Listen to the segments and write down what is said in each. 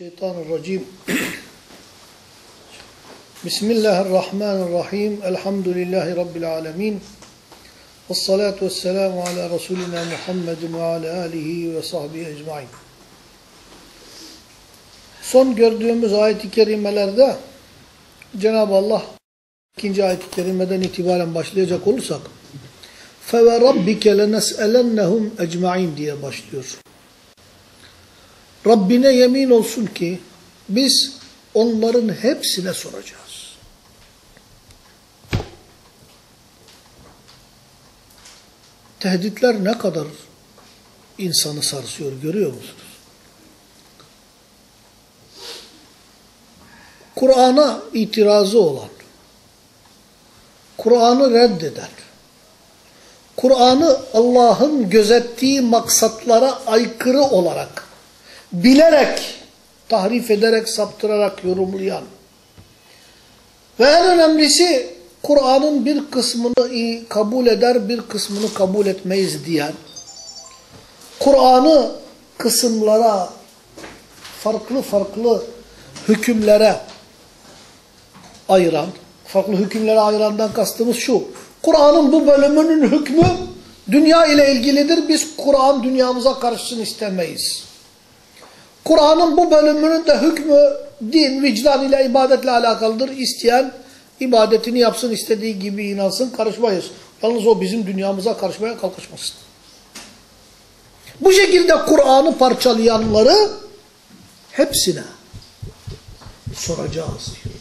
Şeytanirracim. Bismillahirrahmanirrahim. Elhamdülillahi Rabbil alemin. Vessalatu vesselamu ala Resulina Muhammedin ve ala alihi ve sahbihi ecmain. Son gördüğümüz ayet-i kerimelerde Cenab-ı Allah ikinci ayet-i kerimeden itibaren başlayacak olursak فَوَرَبِّكَ لَنَسْأَلَنَّهُمْ اَجْمَعِينَ diye başlıyor. Rabbine yemin olsun ki biz onların hepsine soracağız. Tehditler ne kadar insanı sarsıyor görüyor musunuz? Kur'an'a itirazı olan, Kur'an'ı reddeden, Kur'an'ı Allah'ın gözettiği maksatlara aykırı olarak bilerek, tahrif ederek, saptırarak yorumlayan ve en önemlisi Kur'an'ın bir kısmını kabul eder, bir kısmını kabul etmeyiz diyen, Kur'an'ı kısımlara, farklı farklı hükümlere ayıran, farklı hükümlere ayırandan kastımız şu, Kur'an'ın bu bölümünün hükmü dünya ile ilgilidir, biz Kur'an dünyamıza karışsın istemeyiz. Kur'an'ın bu bölümünün de hükmü din, vicdan ile ibadetle alakalıdır. İsteyen ibadetini yapsın, istediği gibi inansın, karışmayız. Yalnız o bizim dünyamıza karışmaya kalkışmasın. Bu şekilde Kur'an'ı parçalayanları hepsine soracağız diyor.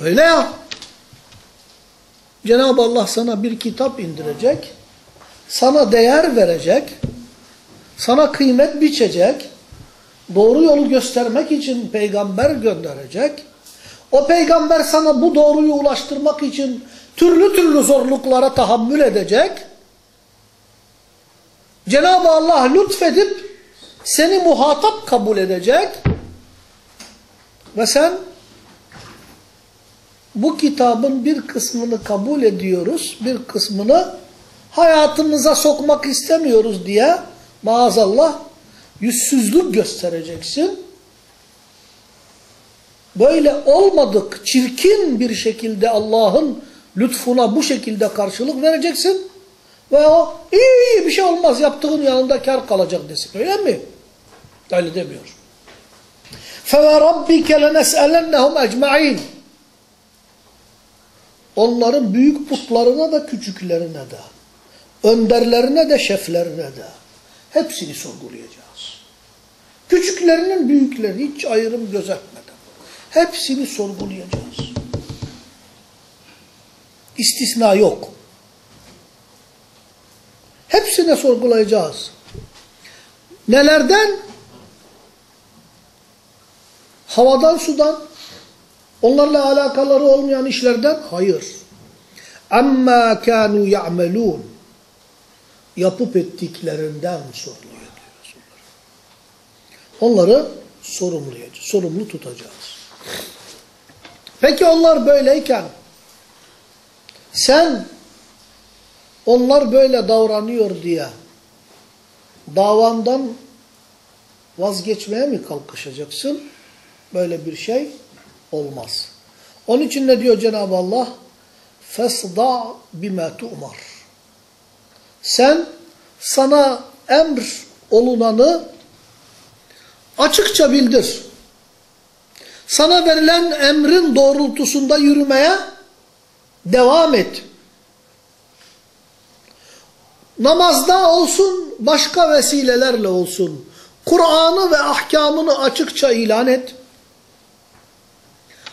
Öyle ya. Cenab-ı Allah sana bir kitap indirecek, sana değer verecek, sana kıymet biçecek, doğru yolu göstermek için peygamber gönderecek. O peygamber sana bu doğruyu ulaştırmak için türlü türlü zorluklara tahammül edecek. Cenab-ı Allah lütfedip seni muhatap kabul edecek. Ve sen bu kitabın bir kısmını kabul ediyoruz, bir kısmını hayatımıza sokmak istemiyoruz diye maazallah yüzsüzlük göstereceksin. Böyle olmadık, çirkin bir şekilde Allah'ın lütfuna bu şekilde karşılık vereceksin. Ve o iyi bir şey olmaz yaptığın yanında kar kalacak desin. Öyle mi? Öyle demiyor. فَوَرَبِّكَ لَنَسْأَلَنَّهُمْ اَجْمَعِينَ Onların büyük putlarına da küçüklerine de, önderlerine de şeflerine de hepsini sorgulayacağız. Küçüklerinin büyükleri hiç ayrım gözetmeden hepsini sorgulayacağız. İstisna yok. Hepsine sorgulayacağız. Nelerden? Havadan, sudan, onlarla alakaları olmayan işlerden? Hayır. Amma kanu ya'melun Yapıp ettiklerinden soruluyor diyoruz onları. Onları sorumlayacağız, sorumlu tutacağız. Peki onlar böyleyken sen onlar böyle davranıyor diye davandan vazgeçmeye mi kalkışacaksın? Böyle bir şey olmaz. Onun için ne diyor Cenab-ı Allah? فَاسْدَعْ بِمَا تُؤْمَرْ sen sana emr olunanı açıkça bildir. Sana verilen emrin doğrultusunda yürümeye devam et. Namazda olsun, başka vesilelerle olsun. Kur'an'ı ve ahkamını açıkça ilan et.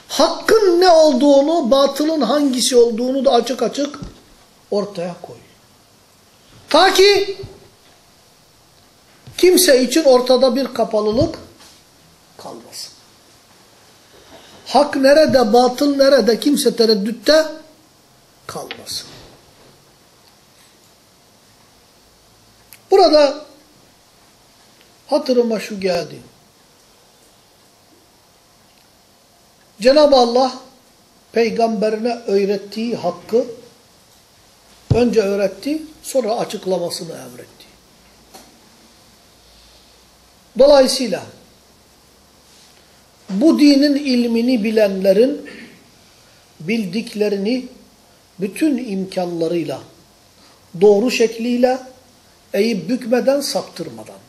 Hakkın ne olduğunu, batılın hangisi olduğunu da açık açık ortaya koy. Ta ki kimse için ortada bir kapalılık kalmasın. Hak nerede, batıl nerede kimse tereddütte kalmasın. Burada hatırıma şu geldi. Cenab-ı Allah peygamberine öğrettiği hakkı önce öğretti, sonra açıklamasını emretti. Dolayısıyla bu dinin ilmini bilenlerin bildiklerini bütün imkanlarıyla, doğru şekliyle eğip bükmeden, saptırmadan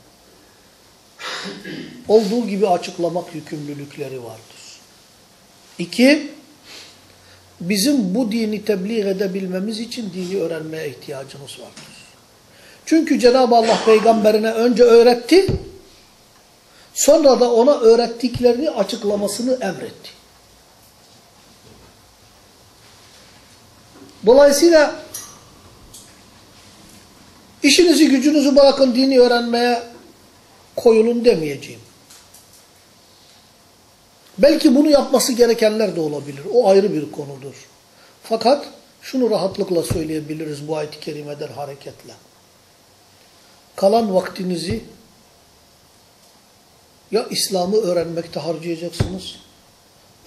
olduğu gibi açıklamak yükümlülükleri vardır. İki, bizim bu dini tebliğ edebilmemiz için dini öğrenmeye ihtiyacımız vardır. Çünkü Cenab-ı Allah peygamberine önce öğretti, sonra da ona öğrettiklerini açıklamasını emretti. Dolayısıyla işinizi gücünüzü bırakın dini öğrenmeye koyulun demeyeceğim. Belki bunu yapması gerekenler de olabilir. O ayrı bir konudur. Fakat şunu rahatlıkla söyleyebiliriz bu ayet-i kerimeden hareketle. Kalan vaktinizi ya İslam'ı öğrenmekte harcayacaksınız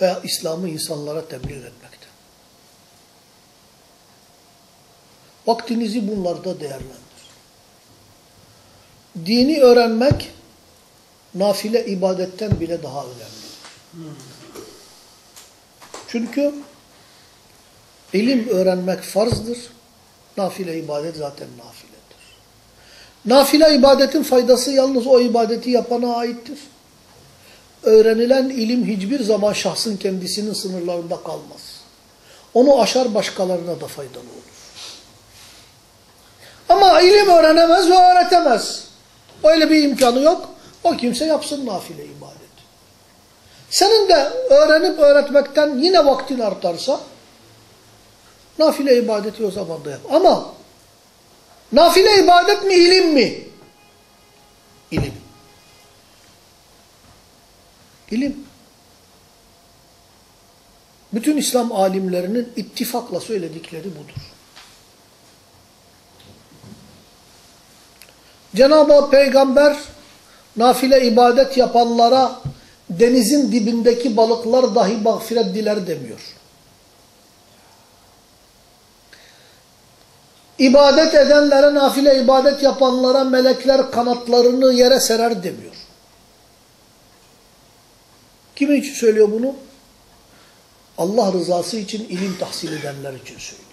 veya İslam'ı insanlara tebliğ etmekte. Vaktinizi bunlarda değerlendirin. Dini öğrenmek nafile ibadetten bile daha önemlidir. Çünkü ilim öğrenmek farzdır. Nafile ibadet zaten nafiledir. Nafile ibadetin faydası yalnız o ibadeti yapana aittir. Öğrenilen ilim hiçbir zaman şahsın kendisinin sınırlarında kalmaz. Onu aşar başkalarına da faydalı olur. Ama ilim öğrenemez ve öğretemez. Öyle bir imkanı yok. O kimse yapsın nafile ibadet. Senin de öğrenip öğretmekten yine vaktin artarsa nafile ibadeti o zaman da yap. Ama nafile ibadet mi ilim mi? İlim. İlim. Bütün İslam alimlerinin ittifakla söyledikleri budur. Cenab-ı Peygamber nafile ibadet yapanlara denizin dibindeki balıklar dahi mağfiret diler demiyor. İbadet edenlere, nafile ibadet yapanlara melekler kanatlarını yere serer demiyor. Kim için söylüyor bunu? Allah rızası için ilim tahsil edenler için söylüyor.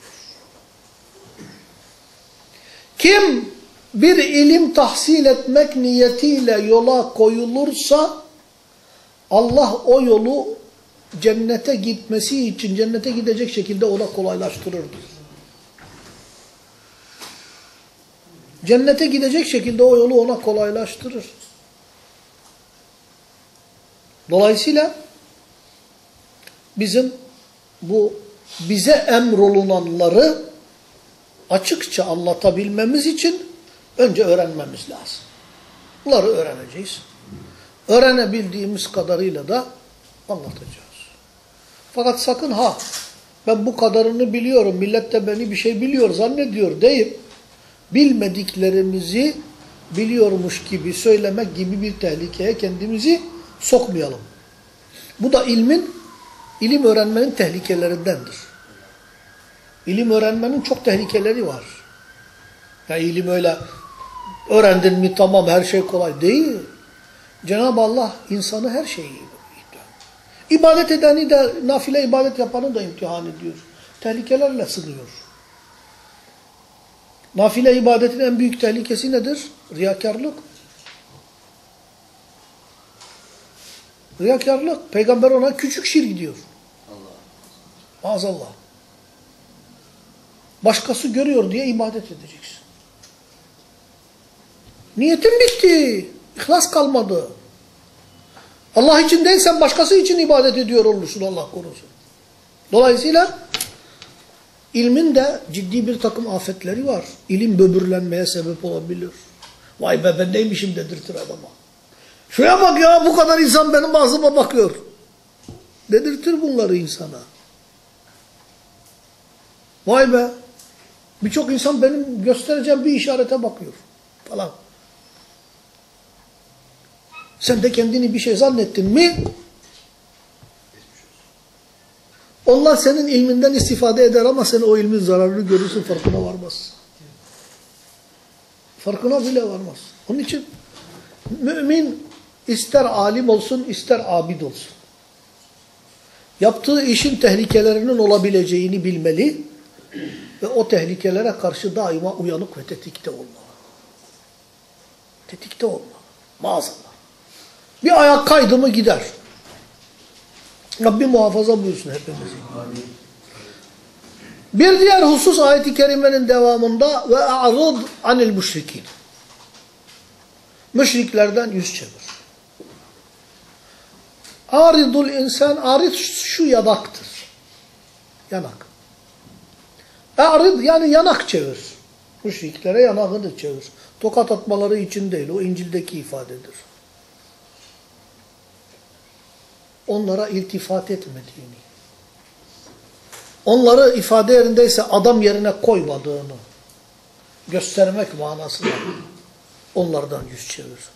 Kim bir ilim tahsil etmek niyetiyle yola koyulursa Allah o yolu cennete gitmesi için cennete gidecek şekilde ona kolaylaştırır. Cennete gidecek şekilde o yolu ona kolaylaştırır. Dolayısıyla bizim bu bize emrolunanları açıkça anlatabilmemiz için önce öğrenmemiz lazım. Bunları öğreneceğiz. Öğrenebildiğimiz kadarıyla da anlatacağız. Fakat sakın ha ben bu kadarını biliyorum, millet de beni bir şey biliyor zannediyor deyip bilmediklerimizi biliyormuş gibi söylemek gibi bir tehlikeye kendimizi sokmayalım. Bu da ilmin, ilim öğrenmenin tehlikelerindendir. İlim öğrenmenin çok tehlikeleri var. Ya ilim öyle öğrendin mi tamam her şey kolay değil. Cenab-ı Allah insanı her şeyi imtihan. İbadet edeni de nafile ibadet yapanı da imtihan ediyor. Tehlikelerle sınıyor. Nafile ibadetin en büyük tehlikesi nedir? Riyakarlık. Riyakarlık. Peygamber ona küçük şirk diyor. Allah. Maazallah. Başkası görüyor diye ibadet edeceksin. Niyetin bitti. İhlas kalmadı. Allah için değil sen başkası için ibadet ediyor olursun Allah korusun. Dolayısıyla ilmin de ciddi bir takım afetleri var. İlim böbürlenmeye sebep olabilir. Vay be ben neymişim dedirtir adama. Şuraya bak ya bu kadar insan benim ağzıma bakıyor. Dedirtir bunları insana. Vay be. Birçok insan benim göstereceğim bir işarete bakıyor. Falan. Sen de kendini bir şey zannettin mi? Onlar senin ilminden istifade eder ama sen o ilmin zararını görürsün farkına varmaz. Farkına bile varmaz. Onun için mümin ister alim olsun ister abid olsun. yaptığı işin tehlikelerinin olabileceğini bilmeli ve o tehlikelere karşı daima uyanık ve tetikte olmalı. Tetikte olmalı. Maazallah. Bir ayak kaydı mı gider. Rabbim muhafaza buyursun hepimizi. Bir diğer husus ayet-i kerimenin devamında ve a'rud anil müşrikin. Müşriklerden yüz çevir. Aridul insan, arid şu yanaktır. Yanak. Arid yani yanak çevir. Müşriklere yanağını çevir. Tokat atmaları için değil, o İncil'deki ifadedir. Onlara iltifat etmediğini, onları ifade yerindeyse adam yerine koymadığını göstermek manasında onlardan yüz çevir.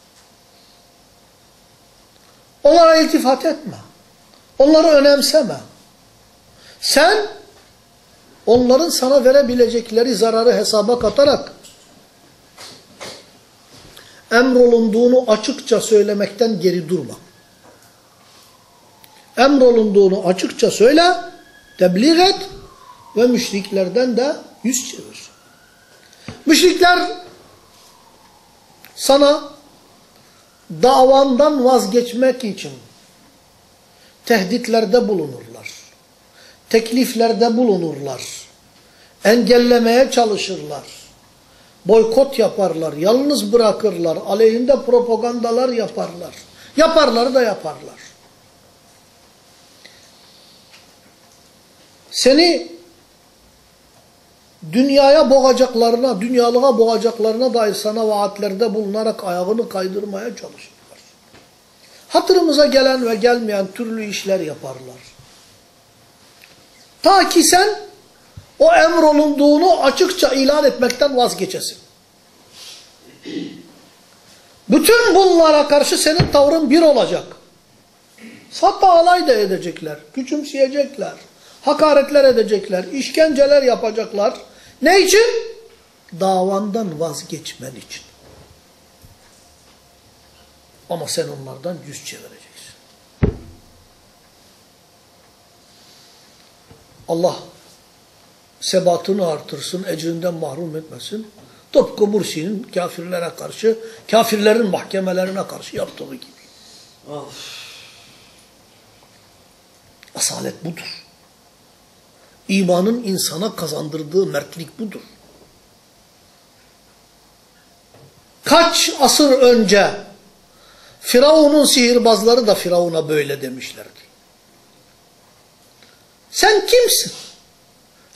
Onlara iltifat etme. Onları önemseme. Sen onların sana verebilecekleri zararı hesaba katarak emrolunduğunu açıkça söylemekten geri durma. Emrolunduğunu açıkça söyle, tebliğ et ve müşriklerden de yüz çevir. Müşrikler sana davandan vazgeçmek için tehditlerde bulunurlar. Tekliflerde bulunurlar. Engellemeye çalışırlar. Boykot yaparlar, yalnız bırakırlar, aleyhinde propagandalar yaparlar. Yaparlar da yaparlar. Seni dünyaya boğacaklarına, dünyalığa boğacaklarına dair sana vaatlerde bulunarak ayağını kaydırmaya çalışırlar. Hatırımıza gelen ve gelmeyen türlü işler yaparlar. Ta ki sen o emrolunduğunu açıkça ilan etmekten vazgeçesin. Bütün bunlara karşı senin tavrın bir olacak. Hatta alay da edecekler, küçümseyecekler, hakaretler edecekler, işkenceler yapacaklar. Ne için? Davandan vazgeçmen için. Ama sen onlardan yüz çevireceksin. Allah sebatını artırsın, ecrinden mahrum etmesin. Tıpkı Mursi'nin kafirlere karşı, kafirlerin mahkemelerine karşı yaptığı gibi. Of. Asalet budur. İmanın insana kazandırdığı mertlik budur. Kaç asır önce Firavun'un sihirbazları da Firavun'a böyle demişlerdi. Sen kimsin?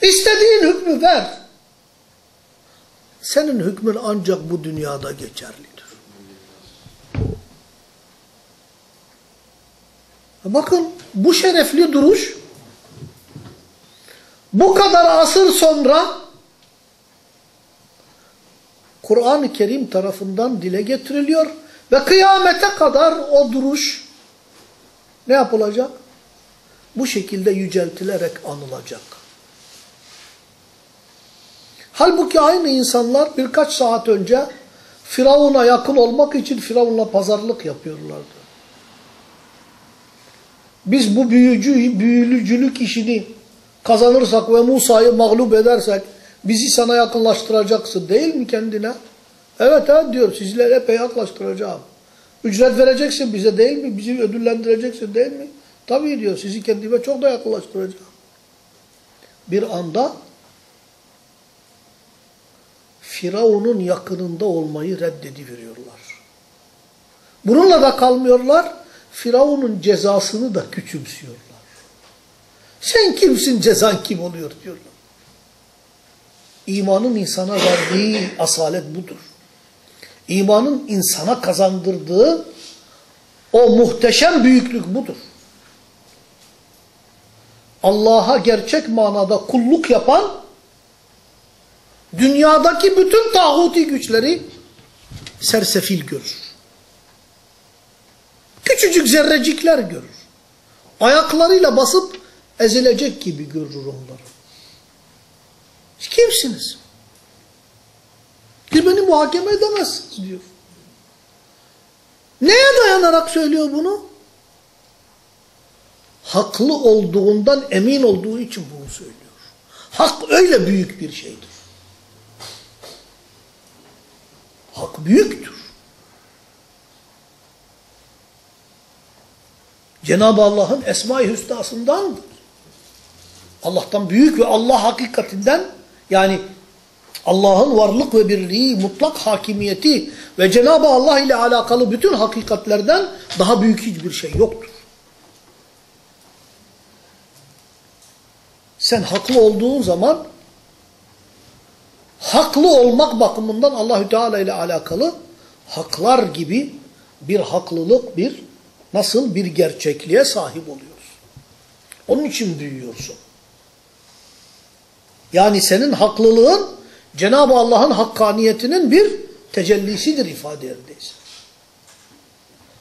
İstediğin hükmü ver. Senin hükmün ancak bu dünyada geçerlidir. Bakın bu şerefli duruş bu kadar asır sonra Kur'an-ı Kerim tarafından dile getiriliyor ve kıyamete kadar o duruş ne yapılacak? Bu şekilde yüceltilerek anılacak. Halbuki aynı insanlar birkaç saat önce Firavun'a yakın olmak için Firavun'la pazarlık yapıyorlardı. Biz bu büyücü, büyülücülük işini kazanırsak ve Musa'yı mağlup edersek bizi sana yakınlaştıracaksın değil mi kendine? Evet evet diyor sizleri epey yaklaştıracağım. Ücret vereceksin bize değil mi? Bizi ödüllendireceksin değil mi? Tabii diyor sizi kendime çok da yakınlaştıracağım. Bir anda Firavun'un yakınında olmayı reddediveriyorlar. Bununla da kalmıyorlar. Firavun'un cezasını da küçümsüyorlar. Sen kimsin cezan kim oluyor diyorlar. İmanın insana verdiği asalet budur. İmanın insana kazandırdığı o muhteşem büyüklük budur. Allah'a gerçek manada kulluk yapan dünyadaki bütün tağuti güçleri sersefil görür. Küçücük zerrecikler görür. Ayaklarıyla basıp ezilecek gibi görür onları. Kimsiniz? Siz beni muhakeme edemezsiniz diyor. Neye dayanarak söylüyor bunu? haklı olduğundan emin olduğu için bunu söylüyor. Hak öyle büyük bir şeydir. Hak büyüktür. Cenab-ı Allah'ın Esma-i Hüsna'sındandır. Allah'tan büyük ve Allah hakikatinden yani Allah'ın varlık ve birliği, mutlak hakimiyeti ve Cenab-ı Allah ile alakalı bütün hakikatlerden daha büyük hiçbir şey yoktur. Sen haklı olduğun zaman haklı olmak bakımından Allahü Teala ile alakalı haklar gibi bir haklılık, bir nasıl bir gerçekliğe sahip oluyorsun. Onun için büyüyorsun. Yani senin haklılığın Cenab-ı Allah'ın hakkaniyetinin bir tecellisidir ifade yerindeyiz.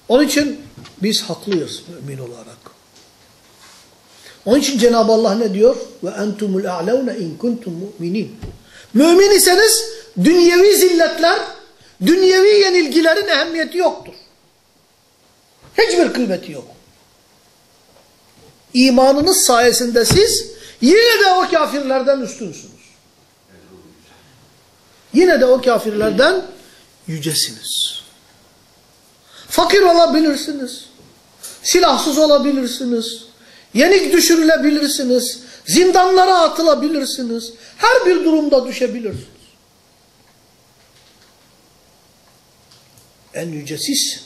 Onun için biz haklıyız mümin olarak. Onun için Cenab-ı Allah ne diyor? Ve entumul a'levne in kuntum mu'minin. Mümin iseniz dünyevi zilletler, dünyevi yenilgilerin ehemmiyeti yoktur. Hiçbir kıymeti yok. İmanınız sayesinde siz yine de o kafirlerden üstünsünüz. Yine de o kafirlerden yücesiniz. Fakir olabilirsiniz. Silahsız olabilirsiniz. Yenik düşürülebilirsiniz. Zindanlara atılabilirsiniz. Her bir durumda düşebilirsiniz. En yücesizsiniz.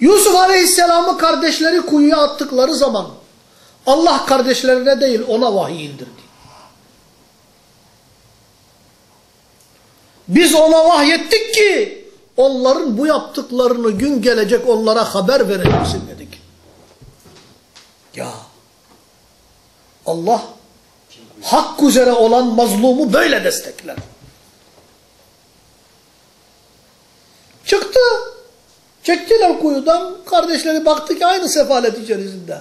Yusuf Aleyhisselam'ı kardeşleri kuyuya attıkları zaman Allah kardeşlerine değil ona vahiy indirdi. Biz ona vahyettik ki onların bu yaptıklarını gün gelecek onlara haber vereceksin dedik. Ya Allah hak üzere olan mazlumu böyle destekler. Çıktı. Çektiler kuyudan. Kardeşleri baktı ki aynı sefalet içerisinde.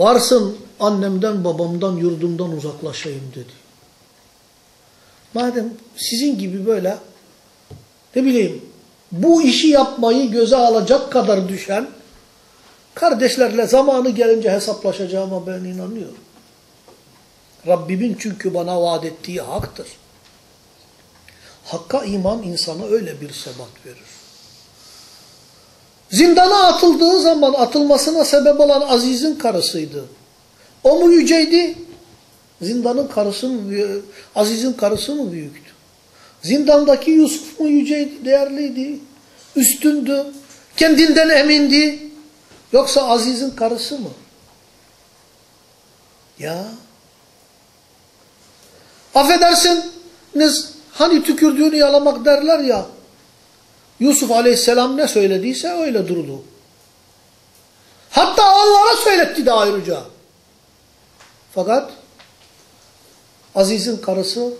Varsın annemden babamdan yurdumdan uzaklaşayım dedi. Madem sizin gibi böyle ne bileyim bu işi yapmayı göze alacak kadar düşen kardeşlerle zamanı gelince hesaplaşacağıma ben inanıyorum. Rabbimin çünkü bana vaat ettiği haktır. Hakka iman insana öyle bir sebat verir. Zindana atıldığı zaman atılmasına sebep olan Aziz'in karısıydı. O mu yüceydi? Zindanın karısı mı, Aziz'in karısı mı büyüktü? Zindandaki Yusuf mu yüceydi, değerliydi, üstündü, kendinden emindi? Yoksa Aziz'in karısı mı? Ya. Affedersiniz, hani tükürdüğünü yalamak derler ya. Yusuf Aleyhisselam ne söylediyse öyle durdu. Hatta Allah'a söyletti de ayrıca. Fakat Aziz'in karısı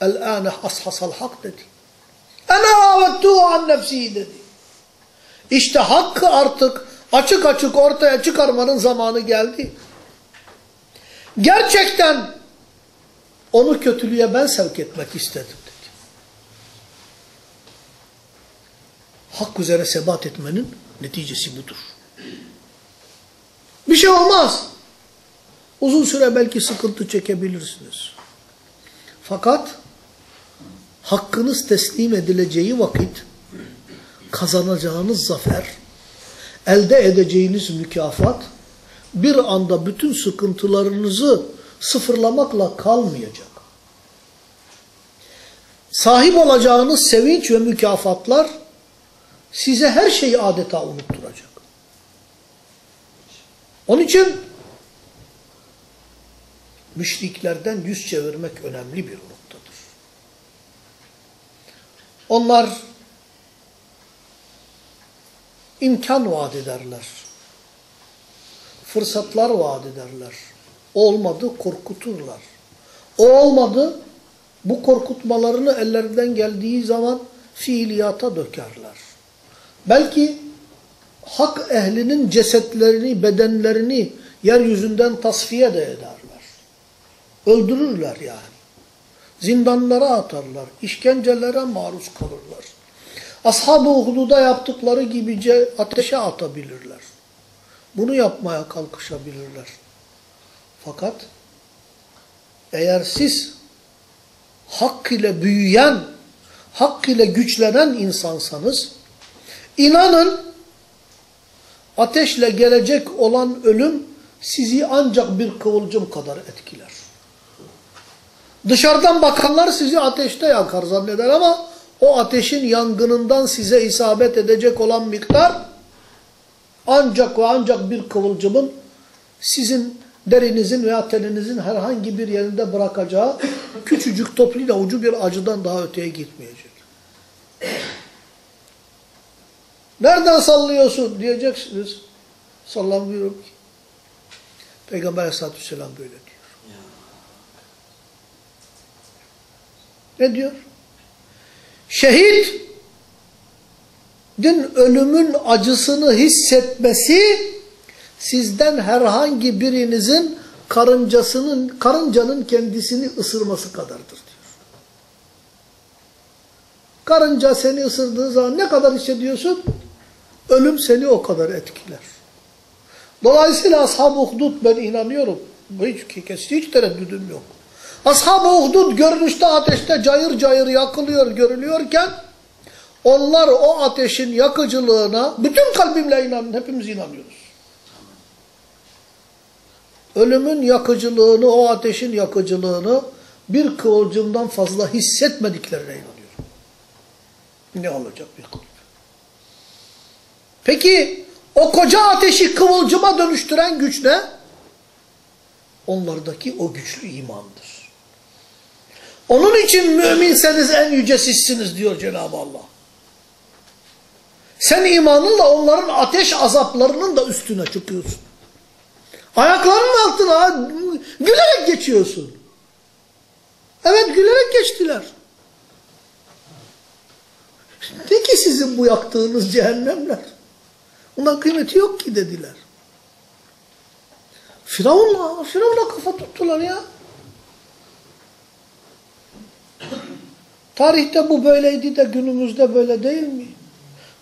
el-âne hashasal hak dedi. Ene avettuhu an nefsihi dedi. İşte hakkı artık açık açık ortaya çıkarmanın zamanı geldi. Gerçekten onu kötülüğe ben sevk etmek istedim dedi. Hak üzere sebat etmenin neticesi budur. Bir şey olmaz. Uzun süre belki sıkıntı çekebilirsiniz. Fakat hakkınız teslim edileceği vakit kazanacağınız zafer, elde edeceğiniz mükafat bir anda bütün sıkıntılarınızı sıfırlamakla kalmayacak. Sahip olacağınız sevinç ve mükafatlar size her şeyi adeta unutturacak. Onun için müşriklerden yüz çevirmek önemli bir noktadır. Onlar imkan vaat ederler. Fırsatlar vaat ederler. Olmadı korkuturlar. O olmadı bu korkutmalarını ellerinden geldiği zaman fiiliyata dökerler. Belki hak ehlinin cesetlerini, bedenlerini yeryüzünden tasfiye de ederler. Öldürürler yani. Zindanlara atarlar. işkencelere maruz kalırlar. Ashab-ı Uhud'da yaptıkları gibice ateşe atabilirler. bunu yapmaya kalkışabilirler. Fakat eğer siz hak ile büyüyen, hak ile güçlenen insansanız, inanın ateşle gelecek olan ölüm sizi ancak bir kıvılcım kadar etkiler. Dışarıdan bakanlar sizi ateşte yakar zanneder ama o ateşin yangınından size isabet edecek olan miktar ancak ve ancak bir kıvılcımın sizin derinizin veya teninizin herhangi bir yerinde bırakacağı küçücük topluyla ucu bir acıdan daha öteye gitmeyecek. Nereden sallıyorsun diyeceksiniz. Sallamıyorum ki. Peygamber aleyhissalatü vesselam böyle diyor. Ne diyor? Şehit din ölümün acısını hissetmesi sizden herhangi birinizin karıncasının karıncanın kendisini ısırması kadardır diyor. Karınca seni ısırdığı zaman ne kadar hissediyorsun? Ölüm seni o kadar etkiler. Dolayısıyla ashab-ı uhdud ben inanıyorum. Hiç, hiç, tereddüdüm yok. Ashab-ı uhdud görünüşte ateşte cayır cayır yakılıyor görülüyorken onlar o ateşin yakıcılığına bütün kalbimle inan, hepimiz inanıyoruz. Ölümün yakıcılığını, o ateşin yakıcılığını bir kıvılcımdan fazla hissetmediklerine inanıyorum. Ne olacak bir kıvılcım? Peki o koca ateşi kıvılcıma dönüştüren güç ne? Onlardaki o güçlü imandır. Onun için müminseniz en yüce sizsiniz diyor Cenab-ı Allah. Sen imanınla onların ateş azaplarının da üstüne çıkıyorsun. Ayaklarının altına gülerek geçiyorsun. Evet gülerek geçtiler. Ne ki sizin bu yaktığınız cehennemler? Ondan kıymeti yok ki dediler. Firavunla, Firavunla kafa tuttular ya. Tarihte bu böyleydi de günümüzde böyle değil mi?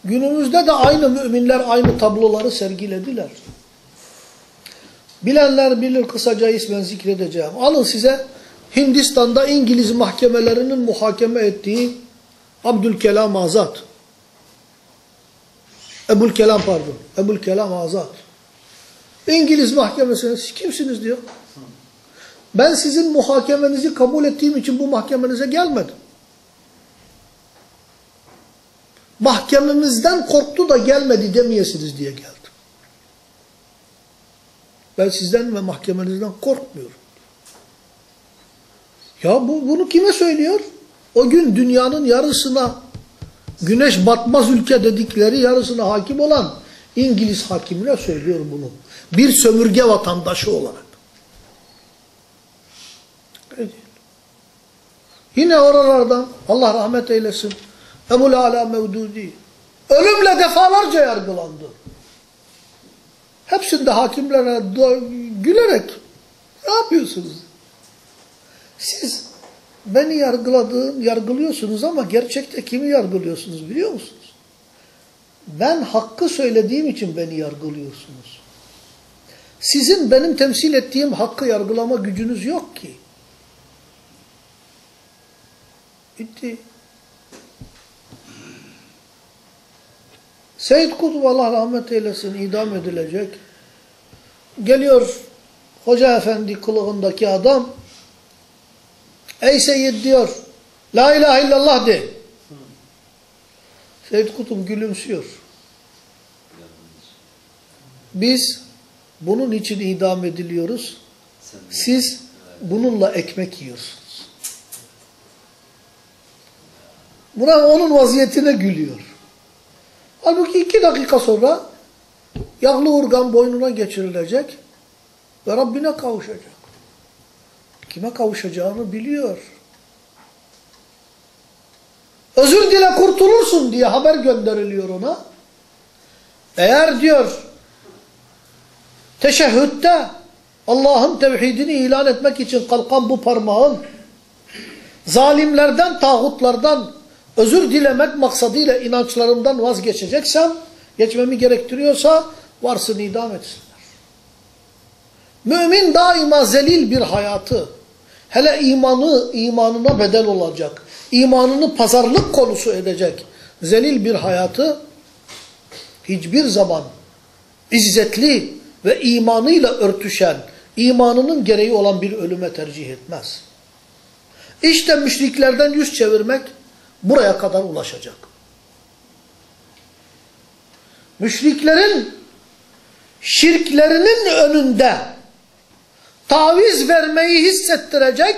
Günümüzde de aynı müminler aynı tabloları sergilediler. Bilenler bilir kısaca ismen zikredeceğim. Alın size Hindistan'da İngiliz mahkemelerinin muhakeme ettiği Abdülkelam Azat. Ebul Kelam pardon. Ebul Kelam Azat. İngiliz mahkemesine kimsiniz diyor. Ben sizin muhakemenizi kabul ettiğim için bu mahkemenize gelmedim. Mahkememizden korktu da gelmedi demeyesiniz diye geldim. Ben sizden ve mahkemenizden korkmuyorum. Ya bu, bunu kime söylüyor? O gün dünyanın yarısına güneş batmaz ülke dedikleri yarısına hakim olan İngiliz hakimine söylüyor bunu. Bir sömürge vatandaşı olarak. Yine oralardan Allah rahmet eylesin Ebul Ala Mevdudi ölümle defalarca yargılandı. Hepsinde hakimlere gülerek ne yapıyorsunuz? Siz beni yargıladığın, yargılıyorsunuz ama gerçekte kimi yargılıyorsunuz biliyor musunuz? Ben hakkı söylediğim için beni yargılıyorsunuz. Sizin benim temsil ettiğim hakkı yargılama gücünüz yok ki. Bitti. Seyyid Kutub Allah rahmet eylesin idam edilecek. Geliyor Hoca Efendi kılığındaki adam Ey Seyyid diyor La ilahe illallah de. Seyyid Kutub gülümsüyor. Biz bunun için idam ediliyoruz. Siz bununla ekmek yiyorsunuz. Buna onun vaziyetine gülüyor. Halbuki iki dakika sonra yağlı urgan boynuna geçirilecek ve Rabbine kavuşacak. Kime kavuşacağını biliyor. Özür dile kurtulursun diye haber gönderiliyor ona. Eğer diyor teşehhütte Allah'ın tevhidini ilan etmek için kalkan bu parmağın zalimlerden, tağutlardan özür dilemek maksadıyla inançlarımdan vazgeçeceksem, geçmemi gerektiriyorsa varsın idam etsin. Mümin daima zelil bir hayatı, hele imanı imanına bedel olacak, imanını pazarlık konusu edecek zelil bir hayatı hiçbir zaman izzetli ve imanıyla örtüşen, imanının gereği olan bir ölüme tercih etmez. İşte müşriklerden yüz çevirmek buraya kadar ulaşacak. Müşriklerin şirklerinin önünde taviz vermeyi hissettirecek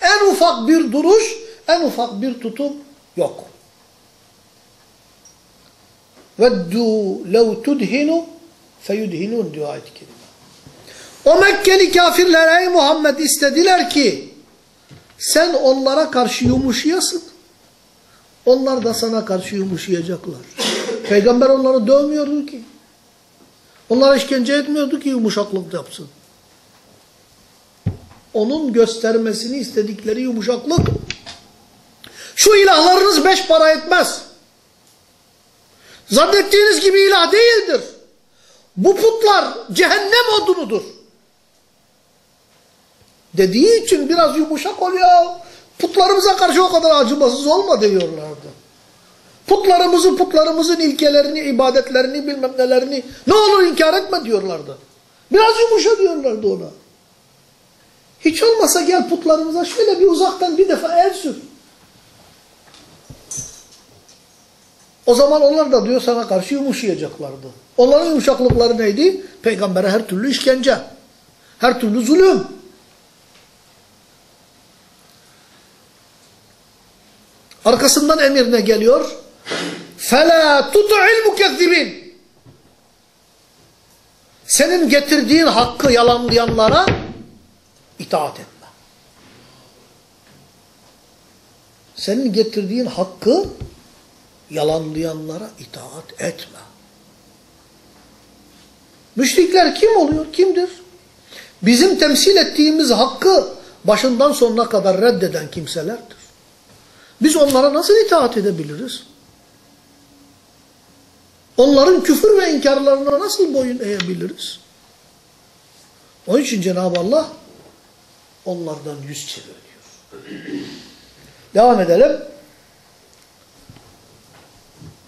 en ufak bir duruş, en ufak bir tutum yok. وَدُّوا لَوْ تُدْهِنُوا فَيُدْهِنُونَ diyor ayet-i kerime. O Mekkeli kafirler ey Muhammed istediler ki sen onlara karşı yumuşayasın. Onlar da sana karşı yumuşayacaklar. Peygamber onları dövmüyordu ki. Onlara işkence etmiyordu ki yumuşaklık yapsın. Onun göstermesini istedikleri yumuşaklık. Şu ilahlarınız beş para etmez. Zannettiğiniz gibi ilah değildir. Bu putlar cehennem odunudur. Dediği için biraz yumuşak ol ya. Putlarımıza karşı o kadar acımasız olma diyorlardı. Putlarımızı, putlarımızın ilkelerini, ibadetlerini, bilmem nelerini ne olur inkar etme diyorlardı. Biraz yumuşa diyorlardı ona. Hiç olmasa gel putlarımıza şöyle bir uzaktan bir defa el sür. O zaman onlar da diyor sana karşı yumuşayacaklardı. Onların yumuşaklıkları neydi? Peygambere her türlü işkence. Her türlü zulüm. Arkasından emir ne geliyor? فَلَا تُطْعِ الْمُكَذِّبِينَ Senin getirdiğin hakkı yalanlayanlara itaat etme. Senin getirdiğin hakkı yalanlayanlara itaat etme. Müşrikler kim oluyor? Kimdir? Bizim temsil ettiğimiz hakkı başından sonuna kadar reddeden kimselerdir. Biz onlara nasıl itaat edebiliriz? Onların küfür ve inkarlarına nasıl boyun eğebiliriz? Onun için Cenab-ı Allah onlardan yüz çeviriyor. Devam edelim.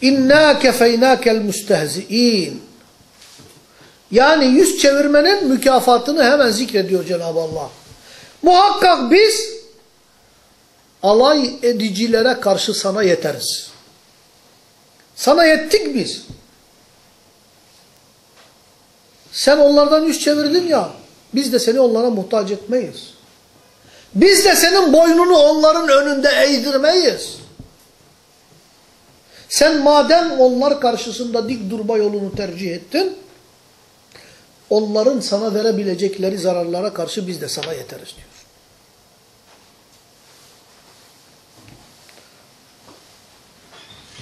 İnna kefeynâkel müstehzi'in. Yani yüz çevirmenin mükafatını hemen zikrediyor Cenab-ı Allah. Muhakkak biz alay edicilere karşı sana yeteriz. Sana yettik biz. Sen onlardan yüz çevirdin ya, biz de seni onlara muhtaç etmeyiz. Biz de senin boynunu onların önünde eğdirmeyiz. Sen madem onlar karşısında dik durma yolunu tercih ettin, onların sana verebilecekleri zararlara karşı biz de sana yeteriz diyor.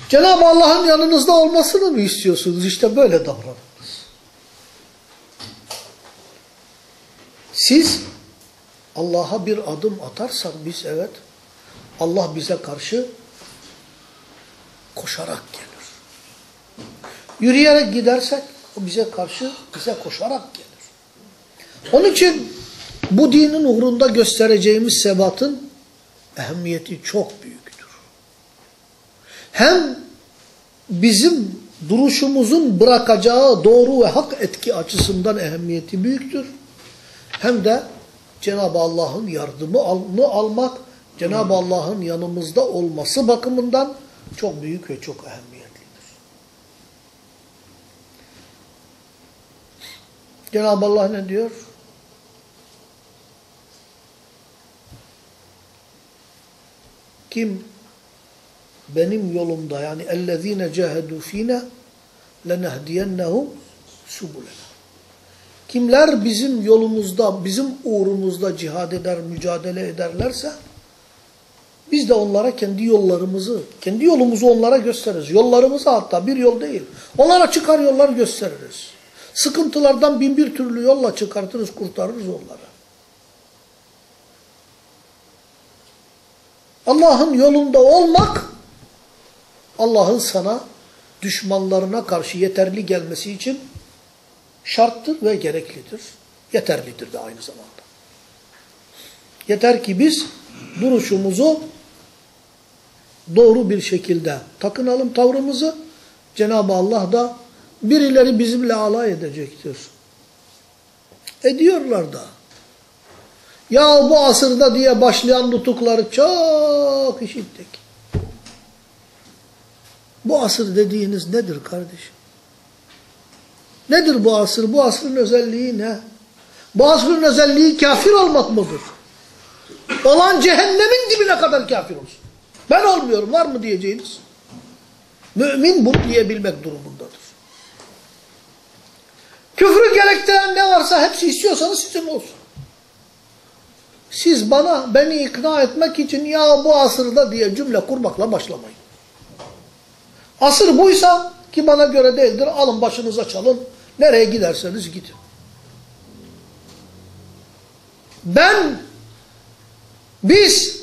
Cenab-ı Allah'ın yanınızda olmasını mı istiyorsunuz? İşte böyle davranınız. Siz Allah'a bir adım atarsak biz evet, Allah bize karşı koşarak gelir. Yürüyerek gidersek o bize karşı bize koşarak gelir. Onun için bu dinin uğrunda göstereceğimiz sebatın ehemmiyeti çok büyüktür. Hem bizim duruşumuzun bırakacağı doğru ve hak etki açısından ehemmiyeti büyüktür. Hem de Cenab-ı Allah'ın yardımını almak, Cenab-ı hmm. Allah'ın yanımızda olması bakımından çok büyük ve çok ehemmiyetlidir. Cenab-ı Allah ne diyor? Kim benim yolumda yani ellezine cehedu fina lenehdiyennehum subulena Kimler bizim yolumuzda, bizim uğrumuzda cihad eder, mücadele ederlerse biz de onlara kendi yollarımızı, kendi yolumuzu onlara gösteririz. Yollarımızı hatta bir yol değil. Onlara çıkar yollar gösteririz. Sıkıntılardan bin bir türlü yolla çıkartırız, kurtarırız onları. Allah'ın yolunda olmak, Allah'ın sana düşmanlarına karşı yeterli gelmesi için şarttır ve gereklidir. yeterlidir de aynı zamanda. Yeter ki biz duruşumuzu doğru bir şekilde takınalım tavrımızı. Cenab-ı Allah da birileri bizimle alay edecektir. Ediyorlar da. Ya bu asırda diye başlayan nutukları çok işittik. Bu asır dediğiniz nedir kardeşim? Nedir bu asır? Bu asrın özelliği ne? Bu asrın özelliği kafir olmak mıdır? Olan cehennemin dibine kadar kafir olsun. Ben olmuyorum var mı diyeceğiniz? Mümin bunu diyebilmek durumundadır. Küfrü gerektiren ne varsa hepsi istiyorsanız sizin olsun. Siz bana beni ikna etmek için ya bu asırda diye cümle kurmakla başlamayın. Asır buysa ki bana göre değildir alın başınıza çalın nereye giderseniz gidin. Ben biz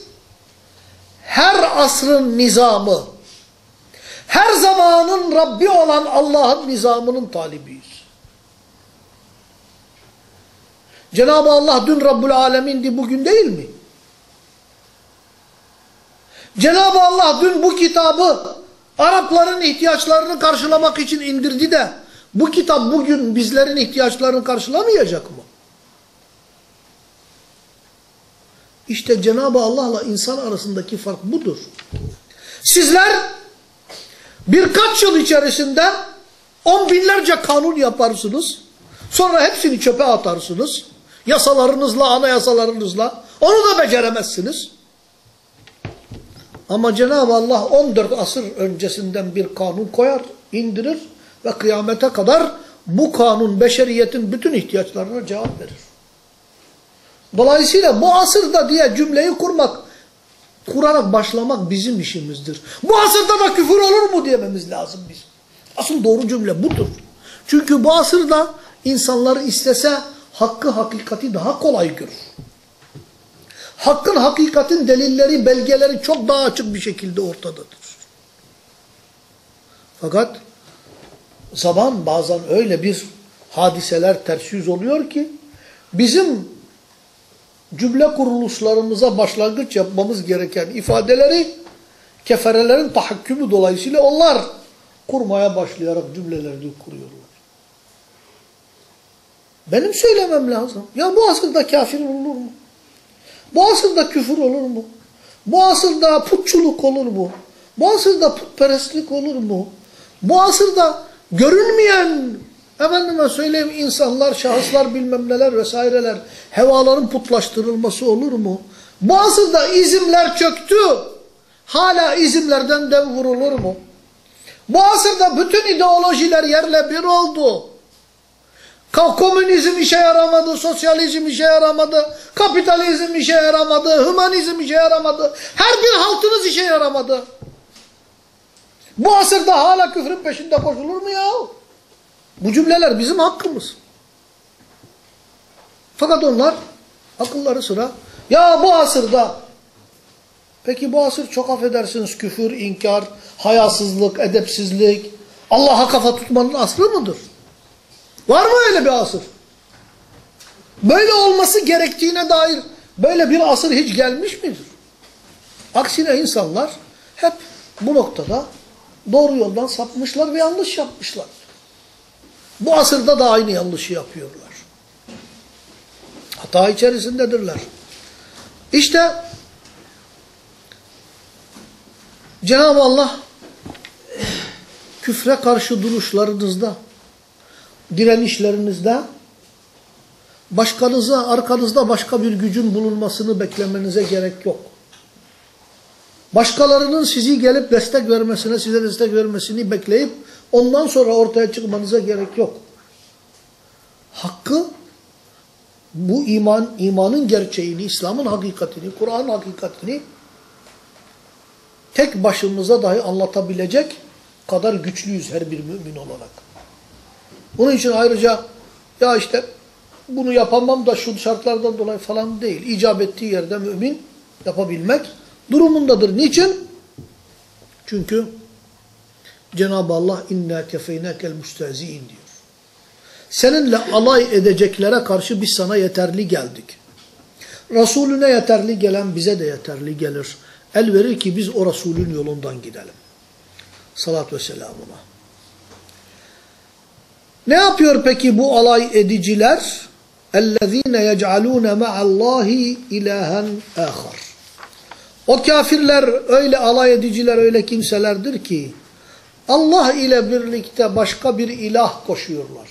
her asrın nizamı her zamanın Rabbi olan Allah'ın nizamının talibiyiz. Cenab-ı Allah dün Rabbül Alemindi bugün değil mi? Cenab-ı Allah dün bu kitabı Arapların ihtiyaçlarını karşılamak için indirdi de bu kitap bugün bizlerin ihtiyaçlarını karşılamayacak mı? İşte Cenab-ı Allah'la insan arasındaki fark budur. Sizler birkaç yıl içerisinde on binlerce kanun yaparsınız. Sonra hepsini çöpe atarsınız. Yasalarınızla, anayasalarınızla. Onu da beceremezsiniz. Ama Cenab-ı Allah 14 asır öncesinden bir kanun koyar, indirir ve kıyamete kadar bu kanun beşeriyetin bütün ihtiyaçlarına cevap verir. Dolayısıyla bu asırda diye cümleyi kurmak, kurarak başlamak bizim işimizdir. Bu asırda da küfür olur mu diyememiz lazım biz. Asıl doğru cümle budur. Çünkü bu asırda insanları istese hakkı hakikati daha kolay görür. Hakkın hakikatin delilleri, belgeleri çok daha açık bir şekilde ortadadır. Fakat zaman bazen öyle bir hadiseler ters yüz oluyor ki bizim cümle kuruluşlarımıza başlangıç yapmamız gereken ifadeleri keferelerin tahakkümü dolayısıyla onlar kurmaya başlayarak cümlelerini kuruyorlar. Benim söylemem lazım. Ya bu asırda kafir olur mu? Bu asırda küfür olur mu? Bu asırda putçuluk olur mu? Bu asırda putperestlik olur mu? Bu asırda görünmeyen efendime söyleyeyim insanlar, şahıslar bilmem neler vesaireler hevaların putlaştırılması olur mu? Bu asırda izimler çöktü. Hala izimlerden dev vurulur mu? Bu asırda bütün ideolojiler yerle bir oldu. Komünizm işe yaramadı, sosyalizm işe yaramadı, kapitalizm işe yaramadı, hümanizm işe yaramadı. Her bir haltınız işe yaramadı. Bu asırda hala küfrün peşinde koşulur mu ya? Bu cümleler bizim hakkımız. Fakat onlar akılları sıra ya bu asırda peki bu asır çok affedersiniz küfür, inkar, hayasızlık, edepsizlik, Allah'a kafa tutmanın asrı mıdır? Var mı öyle bir asır? Böyle olması gerektiğine dair böyle bir asır hiç gelmiş midir? Aksine insanlar hep bu noktada doğru yoldan sapmışlar ve yanlış yapmışlar. Bu asırda da aynı yanlışı yapıyorlar. Hata içerisindedirler. İşte Cenab-ı Allah küfre karşı duruşlarınızda direnişlerinizde başkanıza, arkanızda başka bir gücün bulunmasını beklemenize gerek yok. Başkalarının sizi gelip destek vermesine, size destek vermesini bekleyip ondan sonra ortaya çıkmanıza gerek yok. Hakkı bu iman, imanın gerçeğini, İslam'ın hakikatini, Kur'an'ın hakikatini tek başımıza dahi anlatabilecek kadar güçlüyüz her bir mümin olarak. Bunun için ayrıca ya işte bunu yapamam da şu şartlardan dolayı falan değil. İcap ettiği yerde mümin yapabilmek durumundadır. Niçin? Çünkü Cenab-ı Allah inna kefeynekel müstehzi'in diyor. seninle alay edeceklere karşı biz sana yeterli geldik. Resulüne yeterli gelen bize de yeterli gelir. El verir ki biz o Resulün yolundan gidelim. Salat ve selamına. Ne yapıyor peki bu alay ediciler? اَلَّذ۪ينَ يَجْعَلُونَ مَعَ اللّٰهِ اِلَٰهًا آخَرٍ o kafirler öyle alay ediciler öyle kimselerdir ki Allah ile birlikte başka bir ilah koşuyorlar.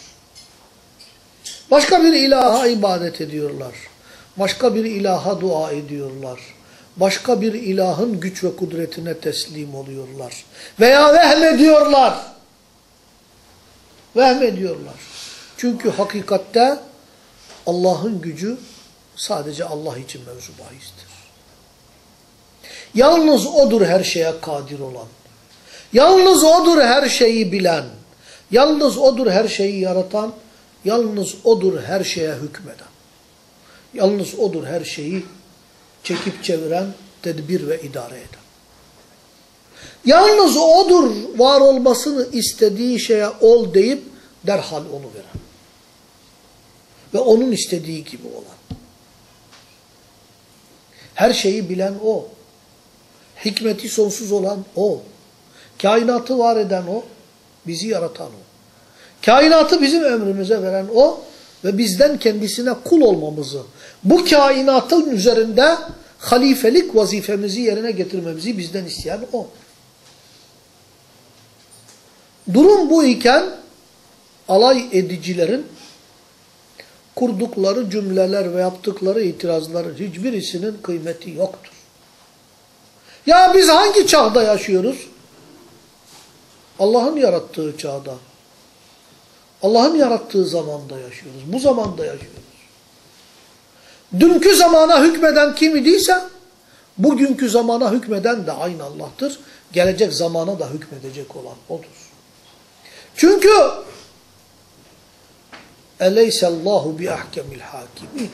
Başka bir ilaha ibadet ediyorlar. Başka bir ilaha dua ediyorlar. Başka bir ilahın güç ve kudretine teslim oluyorlar. Veya vehmediyorlar. Vehmediyorlar. Çünkü hakikatte Allah'ın gücü sadece Allah için mevzu bahistir. Yalnız O'dur her şeye kadir olan. Yalnız O'dur her şeyi bilen. Yalnız O'dur her şeyi yaratan. Yalnız O'dur her şeye hükmeden. Yalnız O'dur her şeyi çekip çeviren, tedbir ve idare eden. Yalnız O'dur var olmasını istediği şeye ol deyip derhal onu veren. Ve onun istediği gibi olan. Her şeyi bilen O. Hikmeti sonsuz olan O. Kainatı var eden O. Bizi yaratan O. Kainatı bizim emrimize veren O. Ve bizden kendisine kul olmamızı, bu kainatın üzerinde halifelik vazifemizi yerine getirmemizi bizden isteyen O. Durum bu iken alay edicilerin kurdukları cümleler ve yaptıkları itirazların hiçbirisinin kıymeti yoktur. Ya biz hangi çağda yaşıyoruz? Allah'ın yarattığı çağda. Allah'ın yarattığı zamanda yaşıyoruz. Bu zamanda yaşıyoruz. Dünkü zamana hükmeden kim idiyse, bugünkü zamana hükmeden de aynı Allah'tır. Gelecek zamana da hükmedecek olan O'dur. Çünkü اَلَيْسَ اللّٰهُ بِأَحْكَمِ الْحَاكِمِينَ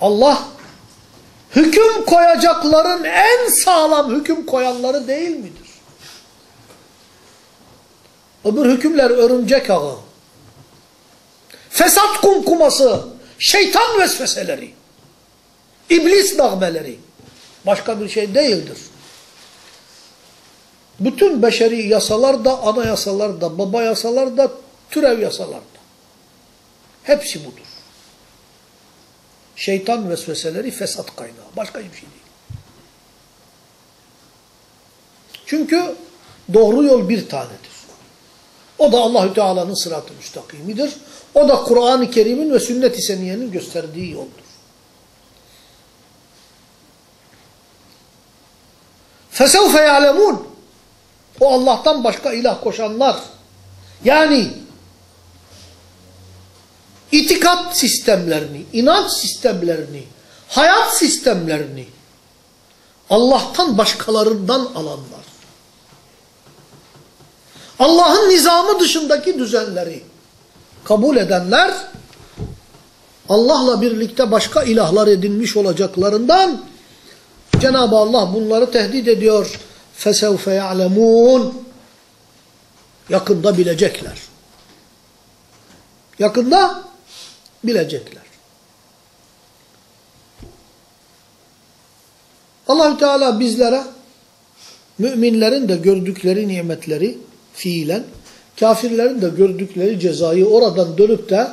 Allah hüküm koyacakların en sağlam hüküm koyanları değil midir? Öbür hükümler örümcek ağı, fesat kumkuması, şeytan vesveseleri, iblis nağmeleri başka bir şey değildir. Bütün beşeri yasalar da, anayasalar da, baba yasalar da, türev yasalar da. Hepsi budur Şeytan vesveseleri fesat kaynağı. Başka bir şey değil. Çünkü doğru yol bir tanedir. O da Allahü Teala'nın sırat-ı müstakimidir. O da Kur'an-ı Kerim'in ve sünnet-i seniyenin gösterdiği yoldur. فَسَوْفَ يَعْلَمُونَ O Allah'tan başka ilah koşanlar. Yani itikat sistemlerini, inanç sistemlerini, hayat sistemlerini Allah'tan başkalarından alanlar. Allah'ın nizamı dışındaki düzenleri kabul edenler Allah'la birlikte başka ilahlar edinmiş olacaklarından Cenab-ı Allah bunları tehdit ediyor. فَسَوْفَ يَعْلَمُونَ Yakında bilecekler. Yakında bilecekler. Allahü Teala bizlere müminlerin de gördükleri nimetleri fiilen, kafirlerin de gördükleri cezayı oradan dönüp de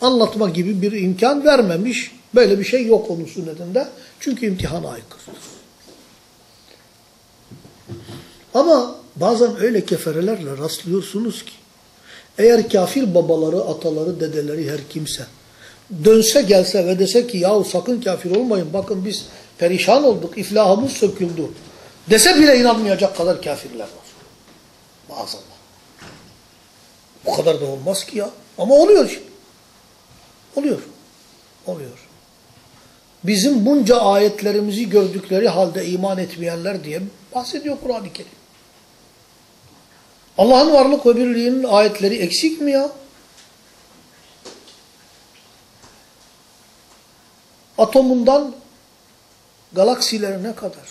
anlatma gibi bir imkan vermemiş. Böyle bir şey yok onun sünnetinde. Çünkü imtihana aykırıdır. Ama bazen öyle keferelerle rastlıyorsunuz ki, eğer kafir babaları, ataları, dedeleri her kimse dönse gelse ve dese ki yahu sakın kafir olmayın bakın biz perişan olduk, iflahımız söküldü dese bile inanmayacak kadar kafirler var. Maazallah. Bu kadar da olmaz ki ya. Ama oluyor şimdi. Oluyor. Oluyor. Bizim bunca ayetlerimizi gördükleri halde iman etmeyenler diye bahsediyor Kur'an-ı Kerim. Allah'ın varlık ve birliğinin ayetleri eksik mi ya? Atomundan galaksilerine kadar.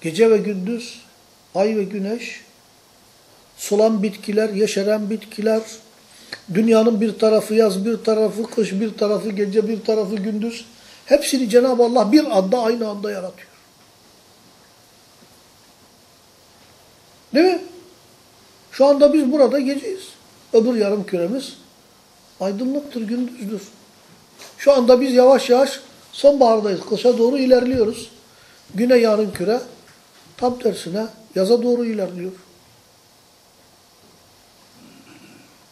Gece ve gündüz, ay ve güneş, Sulan bitkiler, yeşeren bitkiler, dünyanın bir tarafı yaz, bir tarafı kış, bir tarafı gece, bir tarafı gündüz. Hepsini Cenab-ı Allah bir anda aynı anda yaratıyor. Değil mi? Şu anda biz burada geceyiz. Öbür yarım küremiz aydınlıktır, gündüzdür. Şu anda biz yavaş yavaş sonbahardayız. Kışa doğru ilerliyoruz. Güne yarım küre tam tersine yaza doğru ilerliyor.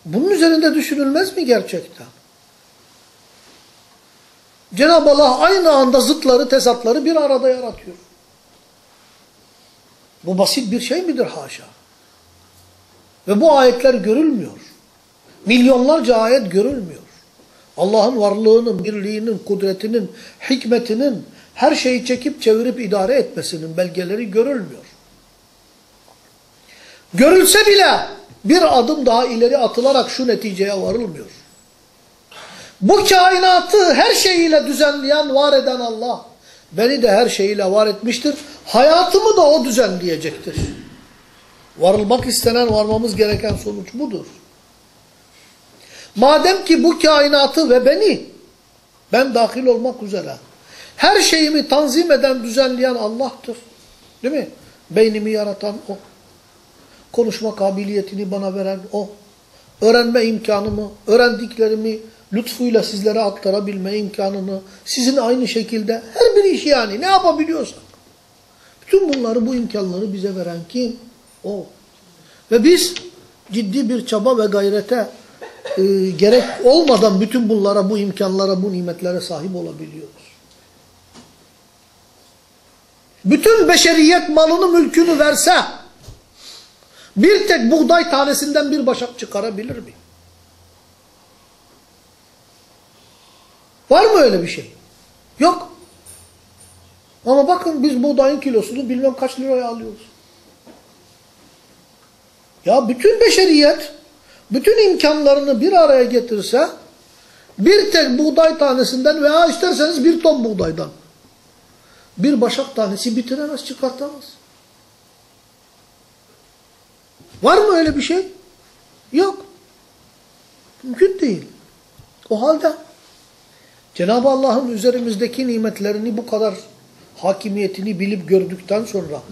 Bunun üzerinde düşünülmez mi gerçekten? Cenab-ı Allah aynı anda zıtları, tezatları bir arada yaratıyor. Bu basit bir şey midir haşa? Ve bu ayetler görülmüyor. Milyonlarca ayet görülmüyor. Allah'ın varlığının, birliğinin, kudretinin, hikmetinin her şeyi çekip çevirip idare etmesinin belgeleri görülmüyor. Görülse bile bir adım daha ileri atılarak şu neticeye varılmıyor. Bu kainatı her şeyiyle düzenleyen, var eden Allah, beni de her şeyiyle var etmiştir. Hayatımı da o düzenleyecektir. Varılmak istenen, varmamız gereken sonuç budur. Madem ki bu kainatı ve beni, ben dahil olmak üzere, her şeyimi tanzim eden, düzenleyen Allah'tır. Değil mi? Beynimi yaratan O. Konuşma kabiliyetini bana veren O. Öğrenme imkanımı, öğrendiklerimi lütfuyla sizlere aktarabilme imkanını, sizin aynı şekilde her bir iş yani ne yapabiliyorsak. Bütün bunları, bu imkanları bize veren kim? O. Ve biz ciddi bir çaba ve gayrete e, gerek olmadan bütün bunlara, bu imkanlara, bu nimetlere sahip olabiliyoruz. Bütün beşeriyet malını, mülkünü verse bir tek buğday tanesinden bir başak çıkarabilir mi? Var mı öyle bir şey? Yok. Ama bakın biz buğdayın kilosunu bilmem kaç liraya alıyoruz. Ya bütün beşeriyet bütün imkanlarını bir araya getirse bir tek buğday tanesinden veya isterseniz bir ton buğdaydan bir başak tanesi bitiremez, çıkartamaz. Var mı öyle bir şey? Yok. Mümkün değil. O halde Cenab-ı Allah'ın üzerimizdeki nimetlerini bu kadar hakimiyetini bilip gördükten sonra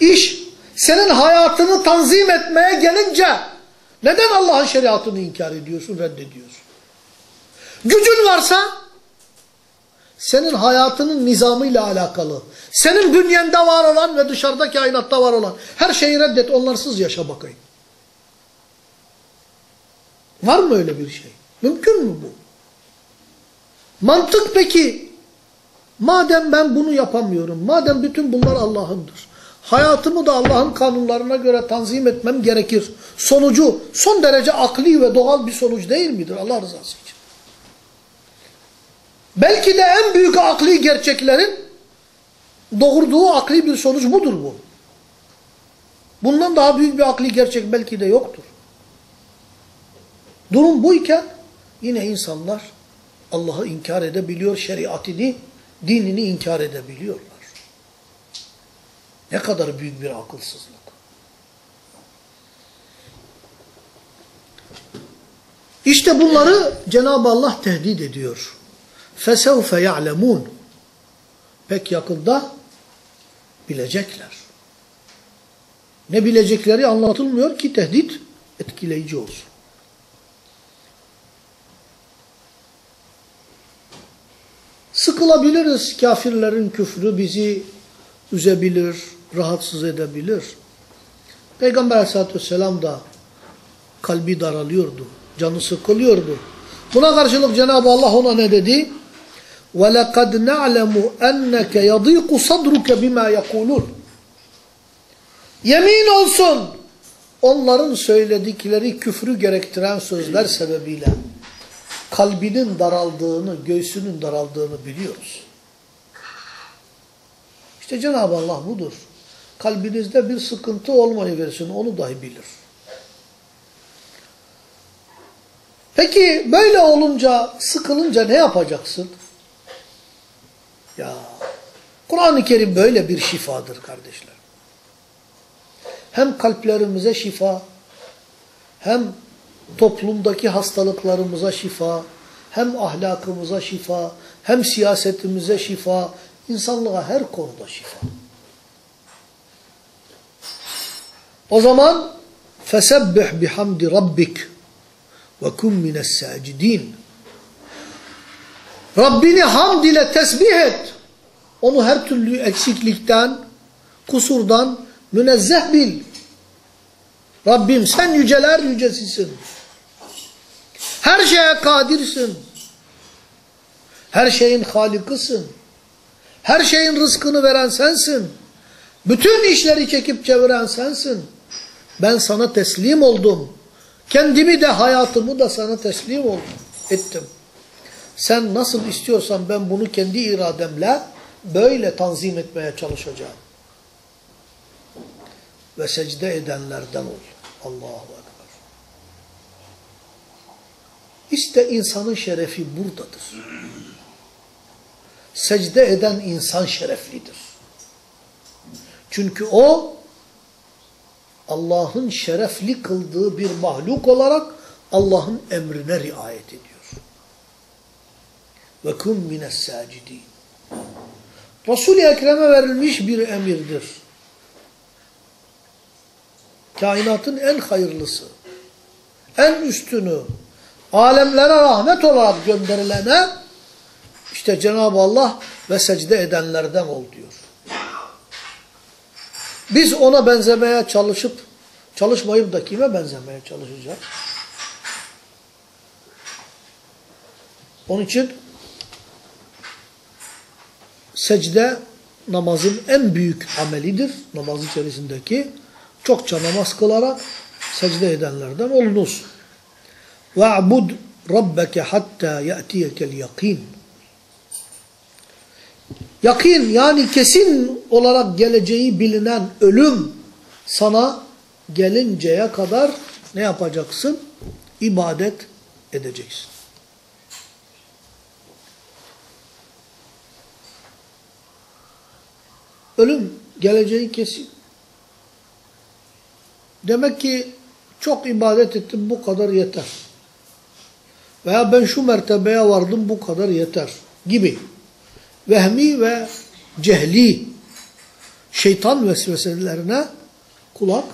iş senin hayatını tanzim etmeye gelince neden Allah'ın şeriatını inkar ediyorsun, reddediyorsun? Gücün varsa senin hayatının nizamıyla alakalı, senin bünyende var olan ve dışarıda kainatta var olan her şeyi reddet, onlarsız yaşa bakayım. Var mı öyle bir şey? Mümkün mü bu? Mantık peki, madem ben bunu yapamıyorum, madem bütün bunlar Allah'ındır, hayatımı da Allah'ın kanunlarına göre tanzim etmem gerekir. Sonucu son derece akli ve doğal bir sonuç değil midir Allah rızası için? Belki de en büyük akli gerçeklerin doğurduğu akli bir sonuç budur bu. Bundan daha büyük bir akli gerçek belki de yoktur. Durum buyken yine insanlar Allah'ı inkar edebiliyor, şeriatini, dinini inkar edebiliyorlar. Ne kadar büyük bir akılsızlık. İşte bunları Cenab-ı Allah tehdit ediyor. فَسَوْفَ يَعْلَمُونَ Pek yakında bilecekler. Ne bilecekleri anlatılmıyor ki tehdit etkileyici olsun. Sıkılabiliriz kafirlerin küfrü bizi üzebilir, rahatsız edebilir. Peygamber aleyhissalatü vesselam da kalbi daralıyordu, canı sıkılıyordu. Buna karşılık Cenab-ı Allah ona ne dedi? وَلَقَدْ نَعْلَمُ اَنَّكَ يَضِيقُ صَدْرُكَ بِمَا يَقُولُونَ Yemin olsun onların söyledikleri küfrü gerektiren sözler sebebiyle kalbinin daraldığını, göğsünün daraldığını biliyoruz. İşte Cenab-ı Allah budur. Kalbinizde bir sıkıntı olmayı versin, onu dahi bilir. Peki böyle olunca, sıkılınca ne yapacaksın? Ya, Kur'an-ı Kerim böyle bir şifadır kardeşler. hem kalplerimize şifa, hem toplumdaki hastalıklarımıza şifa, hem ahlakımıza şifa, hem siyasetimize şifa, insanlığa her konuda şifa. O zaman fesebbih bihamdi rabbik ve kum mines sacidin. Rabbini hamd ile tesbih et. Onu her türlü eksiklikten, kusurdan münezzeh bil. Rabbim sen yüceler yücesisin. Her şeye kadirsin. Her şeyin halikısın. Her şeyin rızkını veren sensin. Bütün işleri çekip çeviren sensin. Ben sana teslim oldum. Kendimi de hayatımı da sana teslim oldum, ettim. Sen nasıl istiyorsan ben bunu kendi irademle böyle tanzim etmeye çalışacağım. Ve secde edenlerden ol. Allahu Ekber. İşte insanın şerefi buradadır. Secde eden insan şereflidir. Çünkü o Allah'ın şerefli kıldığı bir mahluk olarak Allah'ın emrine riayet ediyor. Ve kun mines sacidin. Resul-i Ekrem'e verilmiş bir emirdir. Kainatın en hayırlısı, en üstünü, alemlere rahmet olarak gönderilene işte Cenab-ı Allah ve secde edenlerden ol diyor. Biz ona benzemeye çalışıp, çalışmayıp da kime benzemeye çalışacağız? Onun için secde namazın en büyük amelidir. Namaz içerisindeki çokça namaz kılarak secde edenlerden olunuz. وَاعْبُدْ رَبَّكَ حَتَّى يَأْتِيَكَ الْيَقِينَ Yakin yani kesin olarak geleceği bilinen ölüm sana gelinceye kadar ne yapacaksın? İbadet edeceksin. Ölüm geleceği kesin. Demek ki çok ibadet ettim bu kadar yeter. Veya ben şu mertebeye vardım bu kadar yeter gibi. Vehmi ve cehli şeytan vesveselerine kulak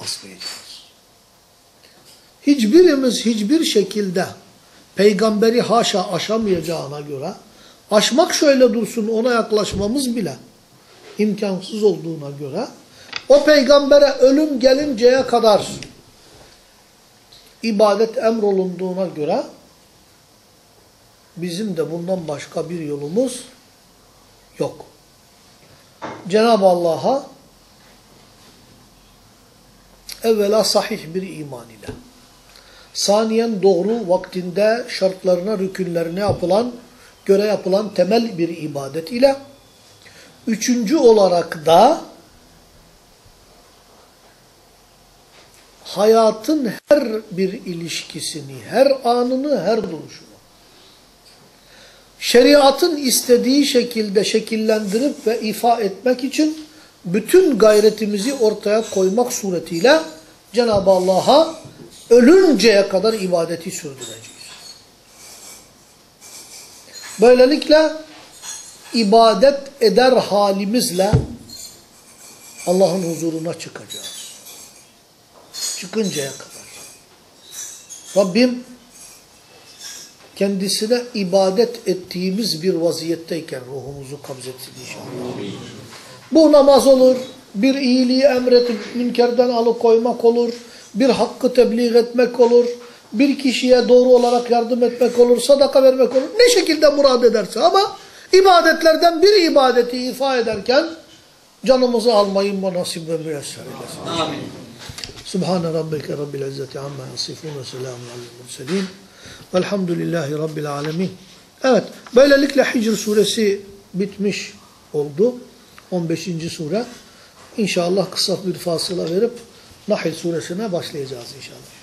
asmayacağız. Hiçbirimiz hiçbir şekilde peygamberi haşa aşamayacağına göre aşmak şöyle dursun ona yaklaşmamız bile imkansız olduğuna göre o peygambere ölüm gelinceye kadar ibadet emrolunduğuna göre bizim de bundan başka bir yolumuz yok. Cenab-ı Allah'a evvela sahih bir iman ile, saniyen doğru vaktinde şartlarına, rükünlerine yapılan, göre yapılan temel bir ibadet ile, üçüncü olarak da hayatın her bir ilişkisini, her anını, her duruşunu şeriatın istediği şekilde şekillendirip ve ifa etmek için bütün gayretimizi ortaya koymak suretiyle Cenab-ı Allah'a ölünceye kadar ibadeti sürdüreceğiz. Böylelikle ibadet eder halimizle Allah'ın huzuruna çıkacağız. Çıkıncaya kadar. Rabbim kendisine ibadet ettiğimiz bir vaziyetteyken ruhumuzu kabzetsin inşallah. Bu namaz olur, bir iyiliği emretip münkerden alıkoymak olur, bir hakkı tebliğ etmek olur, bir kişiye doğru olarak yardım etmek olur, sadaka vermek olur. Ne şekilde murad ederse ama ibadetlerden bir ibadeti ifa ederken canımızı almayın bu nasip ve müyesser eylesin. Amin. Subhane rabbike rabbil izzeti amma yasifun ve selamun aleyhi murselin. Velhamdülillahi rabbil alemin. Evet, böylelikle Hicr suresi bitmiş oldu. 15. sure. İnşallah kısa bir fasıla verip Nahl suresine başlayacağız inşallah.